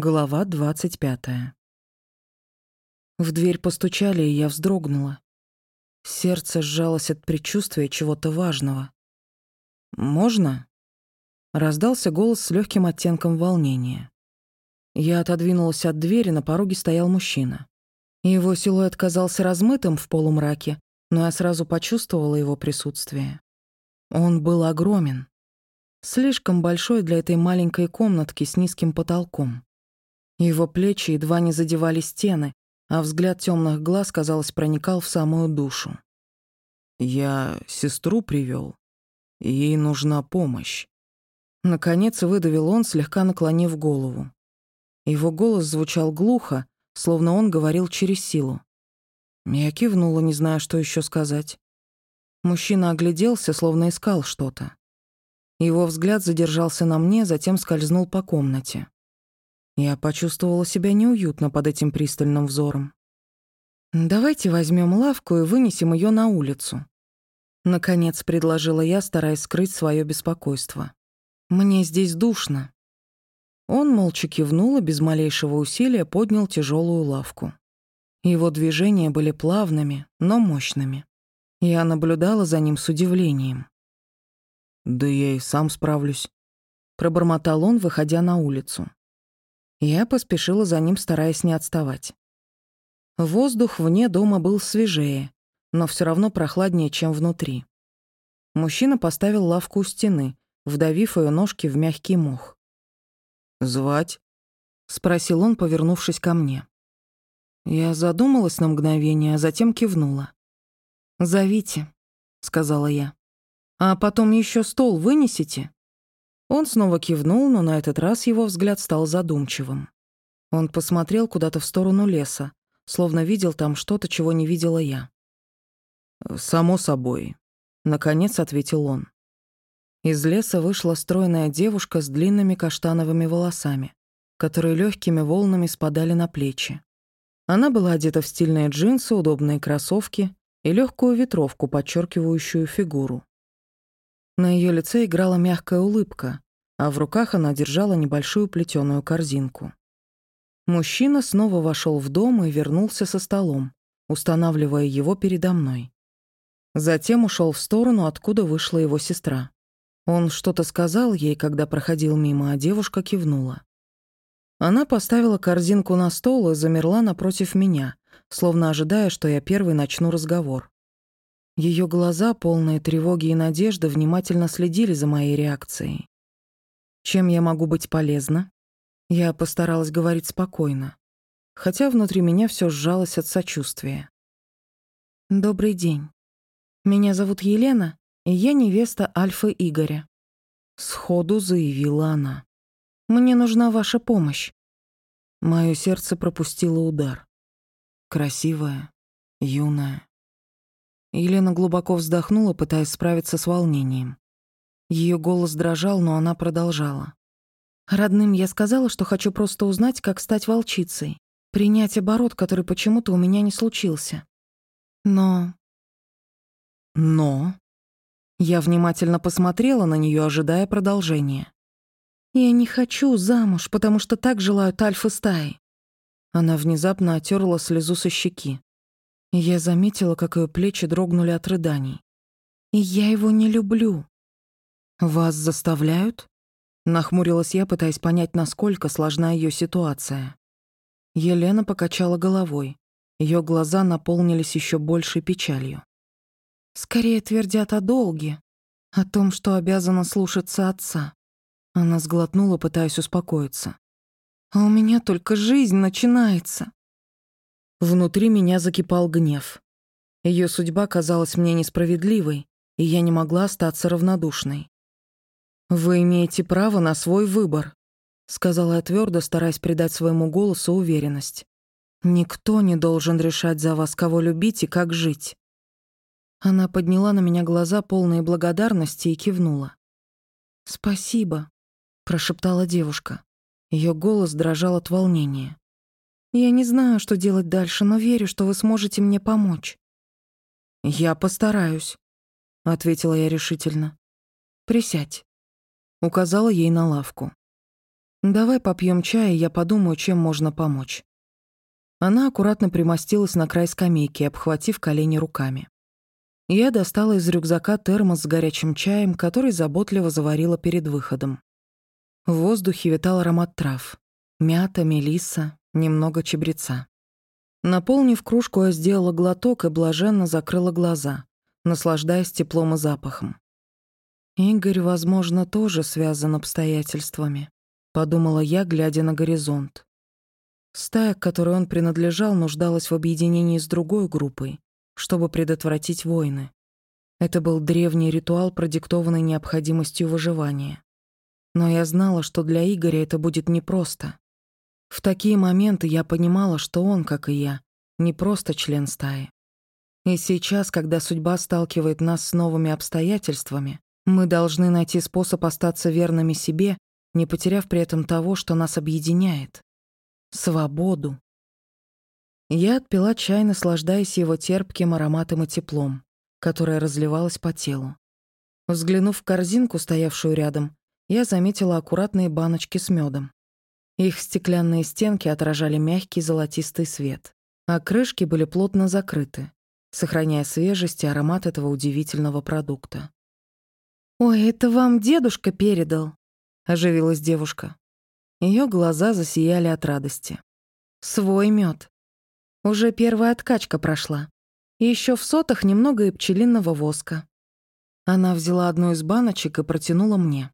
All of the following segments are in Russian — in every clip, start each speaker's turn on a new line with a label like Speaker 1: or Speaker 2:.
Speaker 1: Глава двадцать пятая. В дверь постучали, и я вздрогнула. Сердце сжалось от предчувствия чего-то важного. «Можно?» — раздался голос с легким оттенком волнения. Я отодвинулась от двери, на пороге стоял мужчина. Его силуэт казался размытым в полумраке, но я сразу почувствовала его присутствие. Он был огромен. Слишком большой для этой маленькой комнатки с низким потолком. Его плечи едва не задевали стены, а взгляд темных глаз, казалось, проникал в самую душу. «Я сестру привел. Ей нужна помощь». Наконец выдавил он, слегка наклонив голову. Его голос звучал глухо, словно он говорил через силу. Я кивнула, не зная, что еще сказать. Мужчина огляделся, словно искал что-то. Его взгляд задержался на мне, затем скользнул по комнате. Я почувствовала себя неуютно под этим пристальным взором. «Давайте возьмем лавку и вынесем ее на улицу», — наконец предложила я, стараясь скрыть свое беспокойство. «Мне здесь душно». Он молча кивнул и без малейшего усилия поднял тяжелую лавку. Его движения были плавными, но мощными. Я наблюдала за ним с удивлением. «Да я и сам справлюсь», — пробормотал он, выходя на улицу. Я поспешила за ним, стараясь не отставать. Воздух вне дома был свежее, но все равно прохладнее, чем внутри. Мужчина поставил лавку у стены, вдавив ее ножки в мягкий мох. «Звать?» — спросил он, повернувшись ко мне. Я задумалась на мгновение, а затем кивнула. «Зовите», — сказала я. «А потом еще стол вынесите?» Он снова кивнул, но на этот раз его взгляд стал задумчивым. Он посмотрел куда-то в сторону леса, словно видел там что-то, чего не видела я. «Само собой», — наконец ответил он. Из леса вышла стройная девушка с длинными каштановыми волосами, которые легкими волнами спадали на плечи. Она была одета в стильные джинсы, удобные кроссовки и легкую ветровку, подчеркивающую фигуру. На ее лице играла мягкая улыбка, а в руках она держала небольшую плетеную корзинку. Мужчина снова вошел в дом и вернулся со столом, устанавливая его передо мной. Затем ушел в сторону, откуда вышла его сестра. Он что-то сказал ей, когда проходил мимо, а девушка кивнула. Она поставила корзинку на стол и замерла напротив меня, словно ожидая, что я первый начну разговор. Ее глаза, полные тревоги и надежды, внимательно следили за моей реакцией. Чем я могу быть полезна? Я постаралась говорить спокойно, хотя внутри меня все сжалось от сочувствия. «Добрый день. Меня зовут Елена, и я невеста Альфы Игоря», — сходу заявила она. «Мне нужна ваша помощь». Мое сердце пропустило удар. Красивая, юная, Елена глубоко вздохнула, пытаясь справиться с волнением. Ее голос дрожал, но она продолжала. «Родным я сказала, что хочу просто узнать, как стать волчицей, принять оборот, который почему-то у меня не случился. Но...» «Но...» Я внимательно посмотрела на нее, ожидая продолжения. «Я не хочу замуж, потому что так желают альфа-стаи». Она внезапно отерла слезу со щеки. Я заметила, как ее плечи дрогнули от рыданий. «И я его не люблю». «Вас заставляют?» Нахмурилась я, пытаясь понять, насколько сложна ее ситуация. Елена покачала головой. Ее глаза наполнились еще большей печалью. «Скорее твердят о долге, о том, что обязана слушаться отца». Она сглотнула, пытаясь успокоиться. «А у меня только жизнь начинается. Внутри меня закипал гнев. Ее судьба казалась мне несправедливой, и я не могла остаться равнодушной. «Вы имеете право на свой выбор», — сказала я твердо, стараясь придать своему голосу уверенность. «Никто не должен решать за вас, кого любить и как жить». Она подняла на меня глаза, полные благодарности, и кивнула. «Спасибо», — прошептала девушка. Ее голос дрожал от волнения. Я не знаю, что делать дальше, но верю, что вы сможете мне помочь». «Я постараюсь», — ответила я решительно. «Присядь», — указала ей на лавку. Давай попьем чай, и я подумаю, чем можно помочь. Она аккуратно примостилась на край скамейки, обхватив колени руками. Я достала из рюкзака термос с горячим чаем, который заботливо заварила перед выходом. В воздухе витал аромат трав. Мята, мелисса, немного чебреца. Наполнив кружку, я сделала глоток и блаженно закрыла глаза, наслаждаясь теплом и запахом. Игорь, возможно, тоже связан обстоятельствами подумала я, глядя на горизонт. Стая, к которой он принадлежал, нуждалась в объединении с другой группой, чтобы предотвратить войны. Это был древний ритуал, продиктованный необходимостью выживания. Но я знала, что для Игоря это будет непросто. В такие моменты я понимала, что он, как и я, не просто член стаи. И сейчас, когда судьба сталкивает нас с новыми обстоятельствами, мы должны найти способ остаться верными себе не потеряв при этом того, что нас объединяет — свободу. Я отпила чай, наслаждаясь его терпким ароматом и теплом, которое разливалось по телу. Взглянув в корзинку, стоявшую рядом, я заметила аккуратные баночки с медом. Их стеклянные стенки отражали мягкий золотистый свет, а крышки были плотно закрыты, сохраняя свежесть и аромат этого удивительного продукта. «Ой, это вам дедушка передал», оживилась девушка. Ее глаза засияли от радости. Свой мед. Уже первая откачка прошла. Еще в сотах немного и пчелиного воска. Она взяла одну из баночек и протянула мне.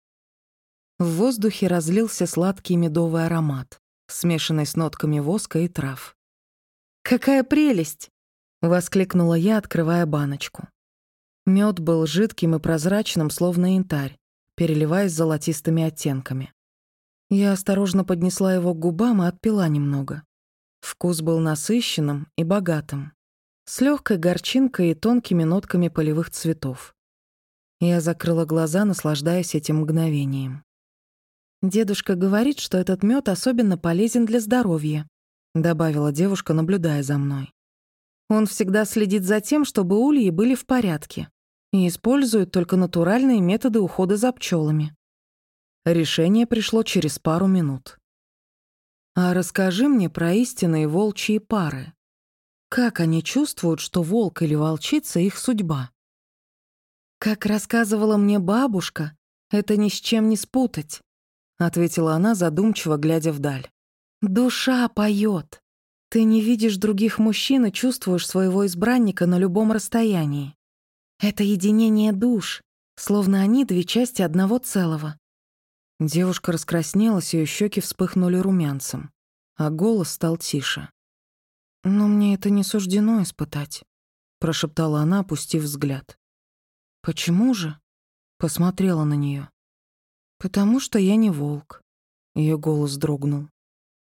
Speaker 1: В воздухе разлился сладкий медовый аромат, смешанный с нотками воска и трав. «Какая прелесть!» — воскликнула я, открывая баночку. Мед был жидким и прозрачным, словно янтарь, переливаясь золотистыми оттенками. Я осторожно поднесла его к губам и отпила немного. Вкус был насыщенным и богатым, с легкой горчинкой и тонкими нотками полевых цветов. Я закрыла глаза, наслаждаясь этим мгновением. «Дедушка говорит, что этот мед особенно полезен для здоровья», добавила девушка, наблюдая за мной. «Он всегда следит за тем, чтобы ульи были в порядке и используют только натуральные методы ухода за пчелами. Решение пришло через пару минут. А расскажи мне про истинные волчьи пары. Как они чувствуют, что волк или волчица — их судьба? Как рассказывала мне бабушка, это ни с чем не спутать, — ответила она, задумчиво глядя вдаль. Душа поет. Ты не видишь других мужчин и чувствуешь своего избранника на любом расстоянии. Это единение душ, словно они две части одного целого. Девушка раскраснелась, ее щеки вспыхнули румянцем, а голос стал тише. «Но мне это не суждено испытать», — прошептала она, опустив взгляд. «Почему же?» — посмотрела на нее. «Потому что я не волк», — ее голос дрогнул.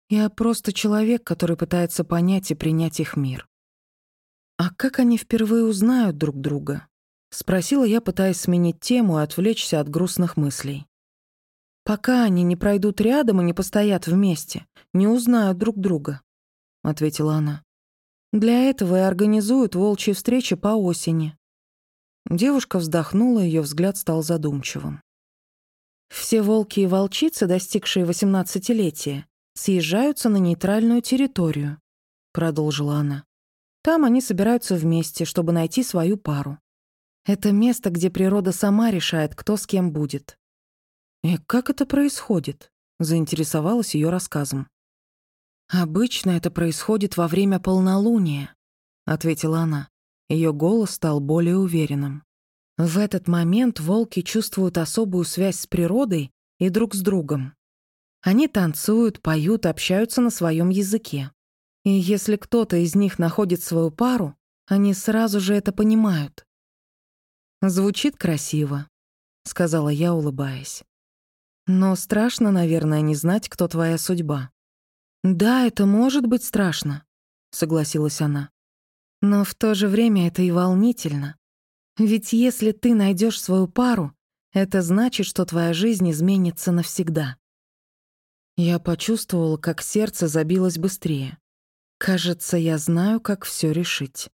Speaker 1: «Я просто человек, который пытается понять и принять их мир». А как они впервые узнают друг друга? Спросила я, пытаясь сменить тему и отвлечься от грустных мыслей. «Пока они не пройдут рядом и не постоят вместе, не узнают друг друга», — ответила она. «Для этого и организуют волчьи встречи по осени». Девушка вздохнула, ее взгляд стал задумчивым. «Все волки и волчицы, достигшие восемнадцатилетия, съезжаются на нейтральную территорию», — продолжила она. «Там они собираются вместе, чтобы найти свою пару. Это место, где природа сама решает, кто с кем будет. И как это происходит? Заинтересовалась ее рассказом. Обычно это происходит во время полнолуния, ответила она. Ее голос стал более уверенным. В этот момент волки чувствуют особую связь с природой и друг с другом. Они танцуют, поют, общаются на своем языке. И если кто-то из них находит свою пару, они сразу же это понимают. «Звучит красиво», — сказала я, улыбаясь. «Но страшно, наверное, не знать, кто твоя судьба». «Да, это может быть страшно», — согласилась она. «Но в то же время это и волнительно. Ведь если ты найдешь свою пару, это значит, что твоя жизнь изменится навсегда». Я почувствовала, как сердце забилось быстрее. Кажется, я знаю, как все решить.